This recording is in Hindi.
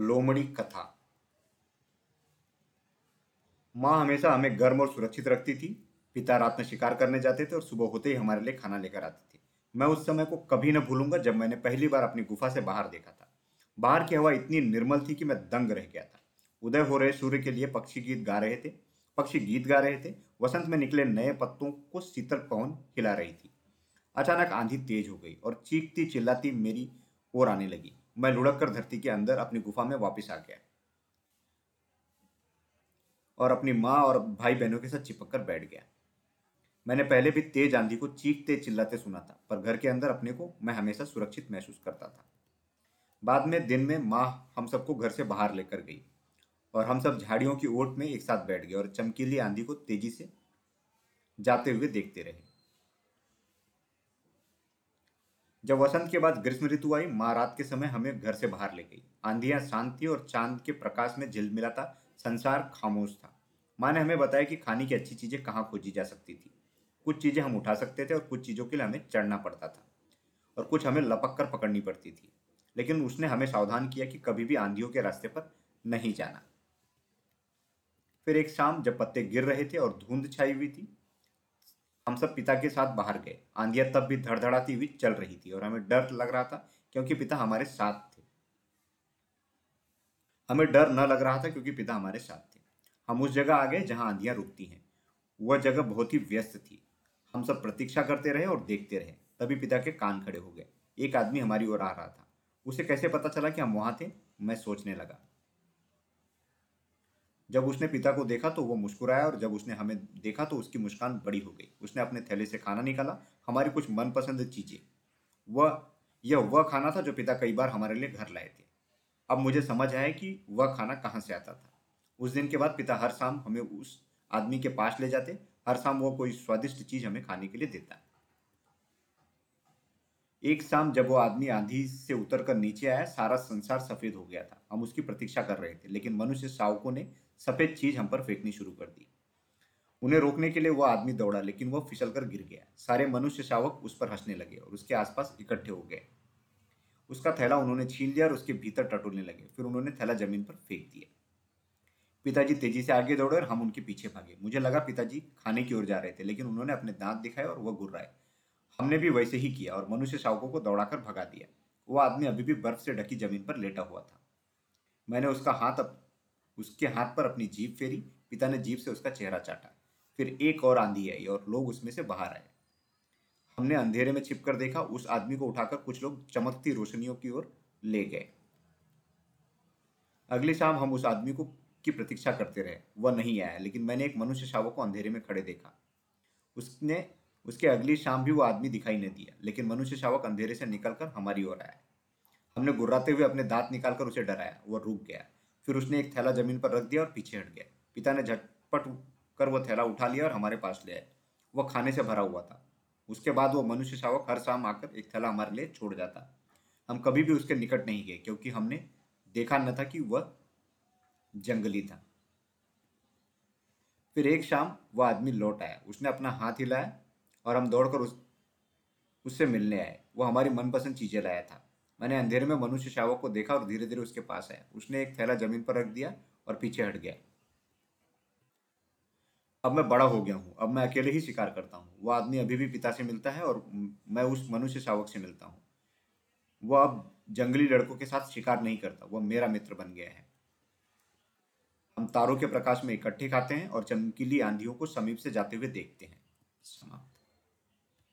लोमड़ी कथा। माँ हमेशा हमें गर्म और सुरक्षित रखती थी। पिता रात में शिकार करने जाते थे और सुबह होते ही हमारे लिए खाना लेकर आते थे। मैं उस समय को कभी न भूलूँगा जब मैंने पहली बार अपनी गुफा से बाहर देखा था। बाहर की हवा इतनी निर्मल थी कि मैं दंग रह गया था। उदय हो रहे सूर्य के लिए पक्षी गीत गा रहे थे। पक्षी गीत गा रहे थे। वसंत में निकले नए पत्तों को शीतल पवन हिला रही थी। अचानक आंधी तेज हो गई और चीखती चिल्लाती मेरी ओर आने लगी। मैं लुढ़क कर धरती के अंदर अपनी गुफा में वापस आ गया। और अपनी माँ और भाई बहनों के साथ चिपक कर बैठ गया। मैंने पहले भी तेज आंधी को चीखते चिल्लाते सुना था, पर घर के अंदर अपने को मैं हमेशा सुरक्षित महसूस करता था। बाद में दिन में माँ हम सबको घर से बाहर लेकर गई और हम सब झाड़ियों की ओट में एक साथ बैठ गए और चमकीली आंधी को तेज़ी से जाते हुए देखते रहे। जब वसंत के बाद ग्रीष्म ऋतु आई, माँ रात के समय हमें घर से बाहर ले गई। आंधियाँ शांति और चाँद के प्रकाश में झिलमिलाता संसार खामोश था। माँ ने हमें बताया कि खाने की अच्छी चीज़ें कहाँ खोजी जा सकती थी। कुछ चीज़ें हम उठा सकते थे और कुछ चीज़ों के लिए हमें चढ़ना पड़ता था और कुछ हमें लपक कर पकड़नी पड़ती थी। लेकिन उसने हमें सावधान किया कि कभी भी आंधियों के रास्ते पर नहीं जाना। फिर एक शाम जब पत्ते गिर रहे थे और धुंध छाई हुई थी हम सब पिता के साथ बाहर गए। आंधिया तब भी धड़धड़ाती हुई चल रही थी और हमें डर लग रहा था क्योंकि पिता हमारे साथ थे। हमें डर न लग रहा था क्योंकि पिता हमारे साथ थे। हम उस जगह आ गए जहाँ आंधियाँ रुकती हैं। वह जगह बहुत ही व्यस्त थी। हम सब प्रतीक्षा करते रहे और देखते रहे। तभी पिता के कान खड़े हो गए। एक आदमी हमारी ओर आ रहा था। उसे कैसे पता चला कि हम वहाँ थे? मैं सोचने लगा। जब उसने पिता को देखा तो वो मुस्कुराया और जब उसने हमें देखा तो उसकी मुस्कान बड़ी हो गई। उसने अपने थैले से खाना निकाला। हमारी कुछ मनपसंद चीज़ें। वह, यह वह खाना था जो पिता कई बार हमारे लिए घर लाए थे। अब मुझे समझ आया कि वह खाना कहाँ से आता था। उस दिन के बाद पिता हर शाम हमें उस आदमी के पास ले जाते। हर शाम वो कोई स्वादिष्ट चीज़ हमें खाने के लिए देता। एक शाम जब वो आदमी आंधी से उतर कर नीचे आया, सारा संसार सफ़ेद हो गया था। हम उसकी प्रतीक्षा कर रहे थे, लेकिन मनुष्य सावकों ने सफ़ेद चीज़ हम पर फेंकनी शुरू कर दी। उन्हें रोकने के लिए वह आदमी दौड़ा, लेकिन वह फिसल कर गिर गया। सारे मनुष्य शावक उस पर हंसने लगे और उसके आसपास इकट्ठे हो गए। उसका थैला उन्होंने छीन लिया और उसके भीतर टटोलने लगे। फिर उन्होंने थैला ज़मीन पर फेंक दिया। पिताजी तेज़ी से आगे दौड़े और हम उनके पीछे भागे। मुझे लगा पिताजी खाने की ओर जा रहे थे, लेकिन उन्होंने अपने दांत दिखाए और वह गुर्राए। हमने भी वैसे ही किया और मनुष्य शावकों को दौड़ाकर भगा दिया। वो आदमी अभी भी बर्फ़ से ढकी ज़मीन पर लेटा हुआ था। मैंने उसका हाथ उसके हाथ पर अपनी जीप फेरी, पिता ने जीप से उसका चेहरा चाटा। फिर एक और आंधी आई और लोग उसमें से बाहर आए। हमने अंधेरे में छिपकर देखा, उस आदमी को उठाकर कुछ लोग चमकती रोशनियों की ओर ले गए। अगली शाम हम उस आदमी को की प्रतीक्षा करते रहे। वह नहीं आया, लेकिन मैंने एक मनुष्य शावक को अंधेरे में खड़े देखा। उसने, उसके अगली शाम भी वो आदमी दिखाई नहीं दिया, लेकिन मनुष्य शावक अंधेरे से निकलकर हमारी ओर आया। हमने गुर्राते हुए अपने दांत निकालकर उसे डराया। वह रुक गया। फिर उसने एक थैला ज़मीन पर रख दिया और पीछे हट गया। पिता ने झटपट कर वह थैला उठा लिया और हमारे पास ले आए। वह खाने से भरा हुआ था। उसके बाद वो मनुष्य शावक हर शाम आकर एक थैला हमारे लिए छोड़ जाता। हम कभी भी उसके निकट नहीं गए, क्योंकि हमने देखा न था कि वह जंगली था। फिर एक शाम वह आदमी लौट आया। उसने अपना हाथ हिलाया और हम दौड़कर उस, उससे मिलने आए। वो हमारी मनपसंद चीज़ें लाया था। मैंने अंधेरे में मनुष्य शावक को देखा और धीरे धीरे उसके पास आया। उसने एक थैला ज़मीन पर रख दिया और पीछे हट गया। अब मैं बड़ा हो गया हूँ। अब मैं अकेले ही शिकार करता हूँ। वह आदमी अभी भी पिता से मिलता है और मैं उस मनुष्य शावक से मिलता हूँ। वह अब जंगली लड़कों के साथ शिकार नहीं करता। वह मेरा मित्र बन गया है। हम तारों के प्रकाश में इकट्ठे खाते हैं और चमकीली आंधियों को समीप से जाते हुए देखते हैं। समाप्त।